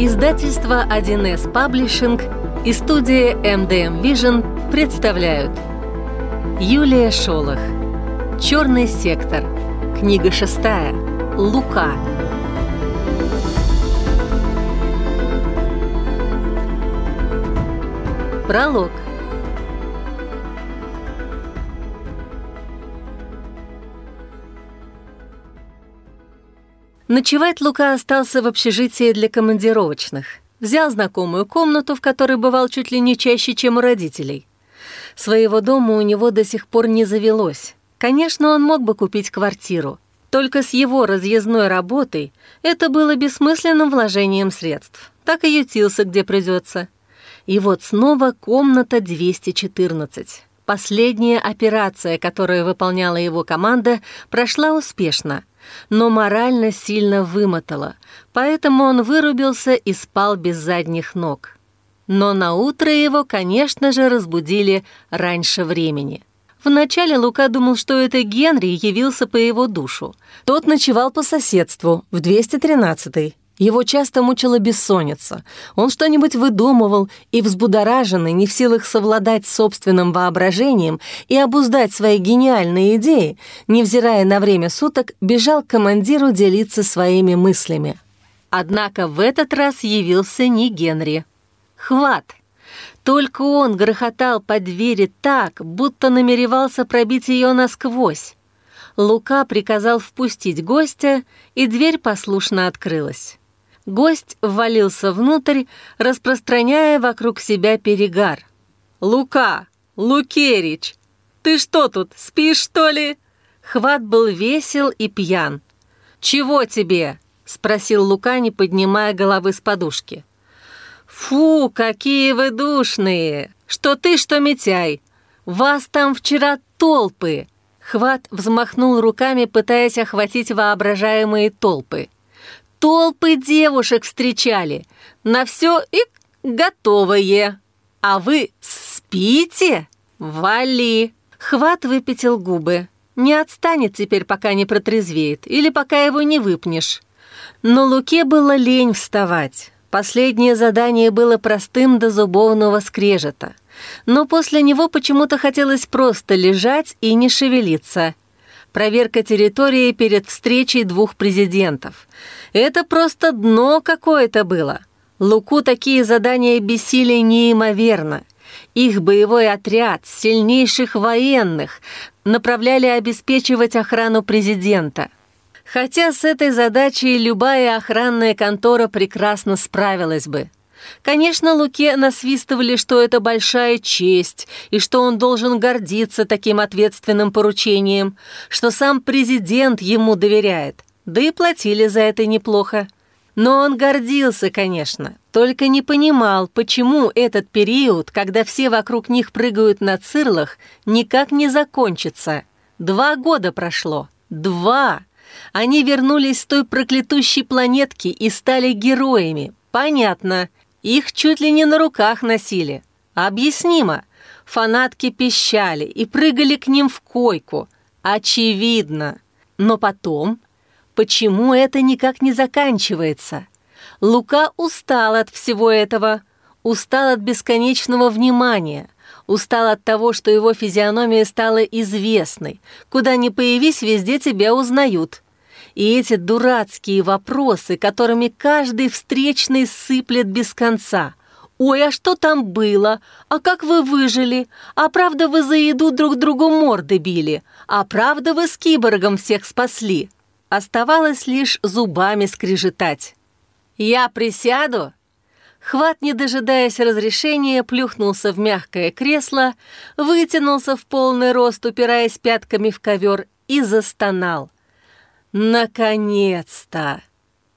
Издательство 1С Паблишинг и студия MDM Vision представляют. Юлия Шолох. Черный сектор Книга шестая. Лука Пролог Ночевать Лука остался в общежитии для командировочных. Взял знакомую комнату, в которой бывал чуть ли не чаще, чем у родителей. Своего дома у него до сих пор не завелось. Конечно, он мог бы купить квартиру. Только с его разъездной работой это было бессмысленным вложением средств. Так и ютился, где придется. И вот снова комната 214. Последняя операция, которую выполняла его команда, прошла успешно но морально сильно вымотало, поэтому он вырубился и спал без задних ног. Но на утро его, конечно же, разбудили раньше времени. Вначале Лука думал, что это Генри явился по его душу. Тот ночевал по соседству, в 213-й. Его часто мучила бессонница. Он что-нибудь выдумывал и, взбудораженный, не в силах совладать собственным воображением и обуздать свои гениальные идеи, невзирая на время суток, бежал к командиру делиться своими мыслями. Однако в этот раз явился не Генри. Хват! Только он грохотал по двери так, будто намеревался пробить ее насквозь. Лука приказал впустить гостя, и дверь послушно открылась. Гость ввалился внутрь, распространяя вокруг себя перегар. «Лука! Лукерич! Ты что тут, спишь, что ли?» Хват был весел и пьян. «Чего тебе?» — спросил Лука, не поднимая головы с подушки. «Фу, какие вы душные! Что ты, что Митяй! Вас там вчера толпы!» Хват взмахнул руками, пытаясь охватить воображаемые толпы. Толпы девушек встречали. На все и готовые. А вы спите? Вали. Хват выпятил губы. Не отстанет теперь, пока не протрезвеет, или пока его не выпнешь. Но Луке было лень вставать. Последнее задание было простым до зубовного скрежета. Но после него почему-то хотелось просто лежать и не шевелиться. Проверка территории перед встречей двух президентов. Это просто дно какое-то было. Луку такие задания бесили неимоверно. Их боевой отряд сильнейших военных направляли обеспечивать охрану президента. Хотя с этой задачей любая охранная контора прекрасно справилась бы. Конечно, Луке насвистывали, что это большая честь, и что он должен гордиться таким ответственным поручением, что сам президент ему доверяет да и платили за это неплохо. Но он гордился, конечно, только не понимал, почему этот период, когда все вокруг них прыгают на цирлах, никак не закончится. Два года прошло. Два! Они вернулись с той проклятущей планетки и стали героями. Понятно. Их чуть ли не на руках носили. Объяснимо. Фанатки пищали и прыгали к ним в койку. Очевидно. Но потом Почему это никак не заканчивается? Лука устал от всего этого, устал от бесконечного внимания, устал от того, что его физиономия стала известной. Куда ни появись, везде тебя узнают. И эти дурацкие вопросы, которыми каждый встречный сыплет без конца. «Ой, а что там было? А как вы выжили? А правда вы за еду друг другу морды били? А правда вы с киборгом всех спасли?» Оставалось лишь зубами скрежетать. «Я присяду?» Хват, не дожидаясь разрешения, плюхнулся в мягкое кресло, вытянулся в полный рост, упираясь пятками в ковер, и застонал. «Наконец-то!»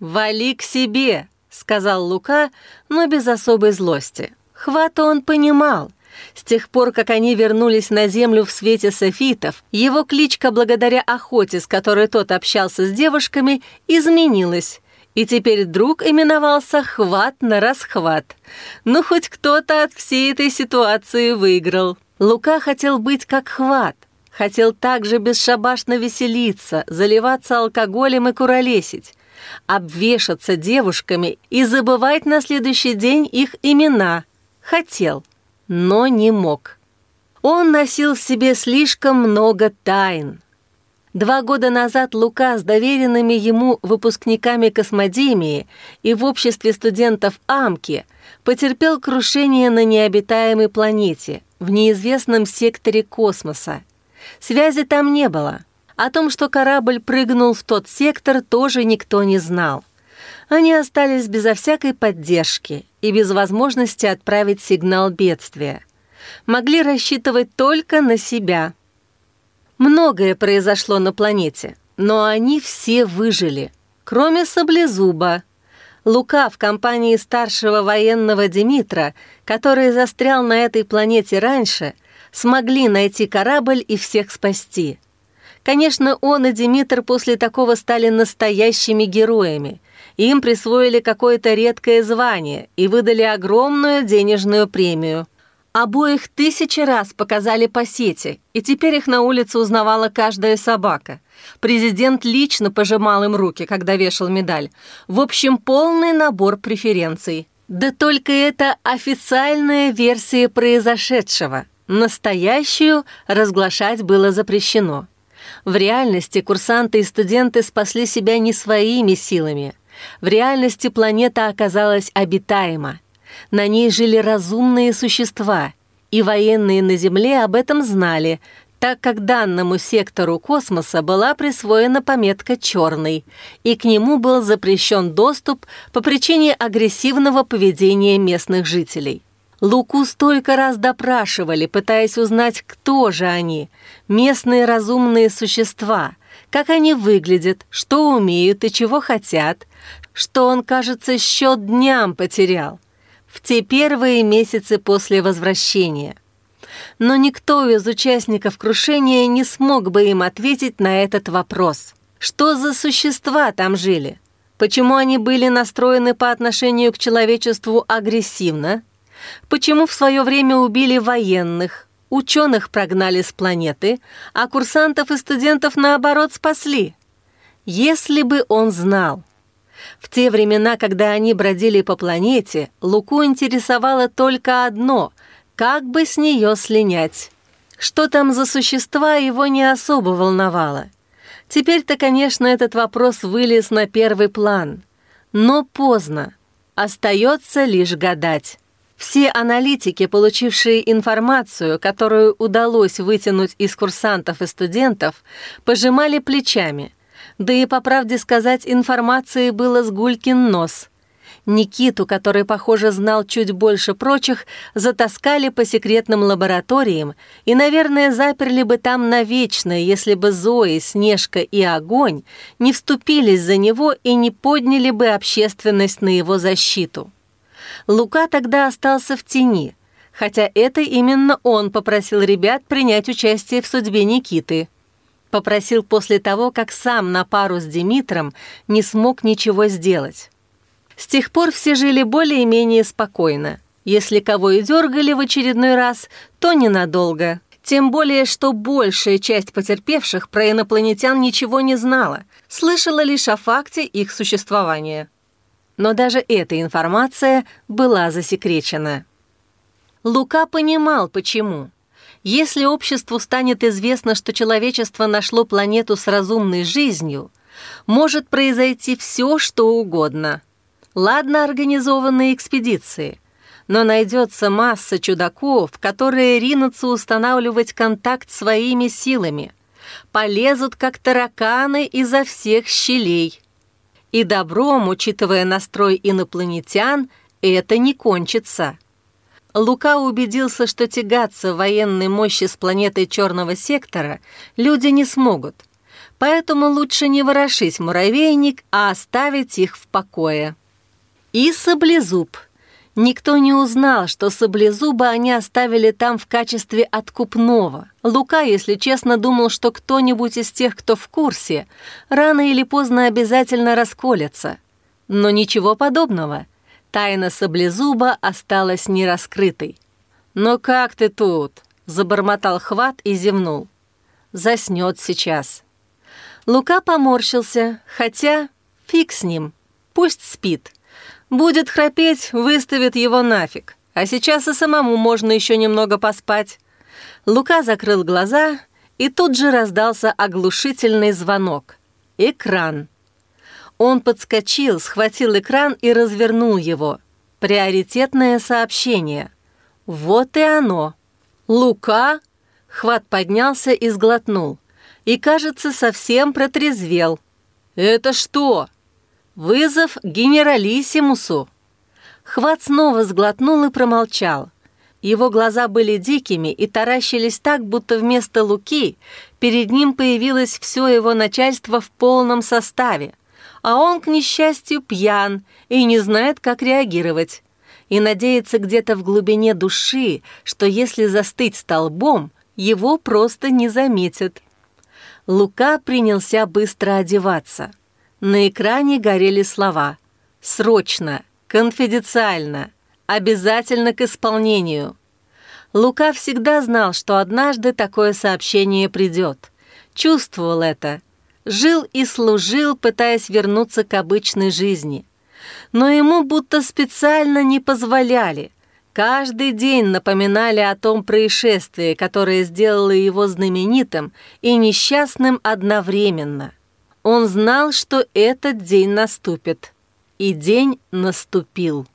«Вали к себе!» — сказал Лука, но без особой злости. Хвата он понимал — с тех пор, как они вернулись на землю в свете софитов, его кличка, благодаря охоте, с которой тот общался с девушками, изменилась. И теперь друг именовался «Хват на расхват». Ну, хоть кто-то от всей этой ситуации выиграл. Лука хотел быть как Хват, Хотел также бесшабашно веселиться, заливаться алкоголем и куролесить, обвешаться девушками и забывать на следующий день их имена. Хотел, но не мог. Он носил в себе слишком много тайн. Два года назад Лука с доверенными ему выпускниками Космодемии и в обществе студентов Амки потерпел крушение на необитаемой планете, в неизвестном секторе космоса. Связи там не было. О том, что корабль прыгнул в тот сектор, тоже никто не знал. Они остались безо всякой поддержки и без возможности отправить сигнал бедствия. Могли рассчитывать только на себя – Многое произошло на планете, но они все выжили, кроме Саблезуба. Лука в компании старшего военного Димитра, который застрял на этой планете раньше, смогли найти корабль и всех спасти. Конечно, он и Димитр после такого стали настоящими героями. Им присвоили какое-то редкое звание и выдали огромную денежную премию – Обоих тысячи раз показали по сети, и теперь их на улице узнавала каждая собака. Президент лично пожимал им руки, когда вешал медаль. В общем, полный набор преференций. Да только это официальная версия произошедшего. Настоящую разглашать было запрещено. В реальности курсанты и студенты спасли себя не своими силами. В реальности планета оказалась обитаема. На ней жили разумные существа, и военные на Земле об этом знали, так как данному сектору космоса была присвоена пометка «черный», и к нему был запрещен доступ по причине агрессивного поведения местных жителей. Луку столько раз допрашивали, пытаясь узнать, кто же они, местные разумные существа, как они выглядят, что умеют и чего хотят, что он, кажется, счет дням потерял в те первые месяцы после возвращения. Но никто из участников крушения не смог бы им ответить на этот вопрос. Что за существа там жили? Почему они были настроены по отношению к человечеству агрессивно? Почему в свое время убили военных, ученых прогнали с планеты, а курсантов и студентов, наоборот, спасли? Если бы он знал – в те времена, когда они бродили по планете, Луку интересовало только одно — как бы с нее слинять. Что там за существа, его не особо волновало. Теперь-то, конечно, этот вопрос вылез на первый план. Но поздно. Остается лишь гадать. Все аналитики, получившие информацию, которую удалось вытянуть из курсантов и студентов, пожимали плечами – да и, по правде сказать, информации было с гулькин нос. Никиту, который, похоже, знал чуть больше прочих, затаскали по секретным лабораториям и, наверное, заперли бы там навечно, если бы Зои, Снежка и Огонь не вступились за него и не подняли бы общественность на его защиту. Лука тогда остался в тени, хотя это именно он попросил ребят принять участие в судьбе Никиты – Попросил после того, как сам на пару с Димитром не смог ничего сделать. С тех пор все жили более-менее спокойно. Если кого и дергали в очередной раз, то ненадолго. Тем более, что большая часть потерпевших про инопланетян ничего не знала, слышала лишь о факте их существования. Но даже эта информация была засекречена. Лука понимал, почему. Если обществу станет известно, что человечество нашло планету с разумной жизнью, может произойти все, что угодно. Ладно организованные экспедиции, но найдется масса чудаков, которые ринутся устанавливать контакт своими силами, полезут как тараканы изо всех щелей. И добром, учитывая настрой инопланетян, это не кончится. Лука убедился, что тягаться военной мощи с планетой Черного сектора люди не смогут. Поэтому лучше не ворошить муравейник, а оставить их в покое. И саблезуб. Никто не узнал, что саблезуба они оставили там в качестве откупного. Лука, если честно, думал, что кто-нибудь из тех, кто в курсе, рано или поздно обязательно расколется. Но ничего подобного — Тайна саблезуба осталась нераскрытой. «Но как ты тут?» — забормотал хват и зевнул. заснет сейчас. Лука поморщился, хотя фиг с ним, пусть спит. Будет храпеть, выставит его нафиг. А сейчас и самому можно еще немного поспать. Лука закрыл глаза, и тут же раздался оглушительный звонок. Экран. Он подскочил, схватил экран и развернул его. Приоритетное сообщение. Вот и оно. Лука? Хват поднялся и сглотнул. И, кажется, совсем протрезвел. Это что? Вызов генералиссимусу. Хват снова сглотнул и промолчал. Его глаза были дикими и таращились так, будто вместо Луки перед ним появилось все его начальство в полном составе, а он, к несчастью, пьян и не знает, как реагировать, и надеется где-то в глубине души, что если застыть столбом, его просто не заметят. Лука принялся быстро одеваться. На экране горели слова «Срочно! Конфиденциально! Обязательно к исполнению. Лука всегда знал, что однажды такое сообщение придет. Чувствовал это. Жил и служил, пытаясь вернуться к обычной жизни. Но ему будто специально не позволяли. Каждый день напоминали о том происшествии, которое сделало его знаменитым и несчастным одновременно. Он знал, что этот день наступит. И день наступил.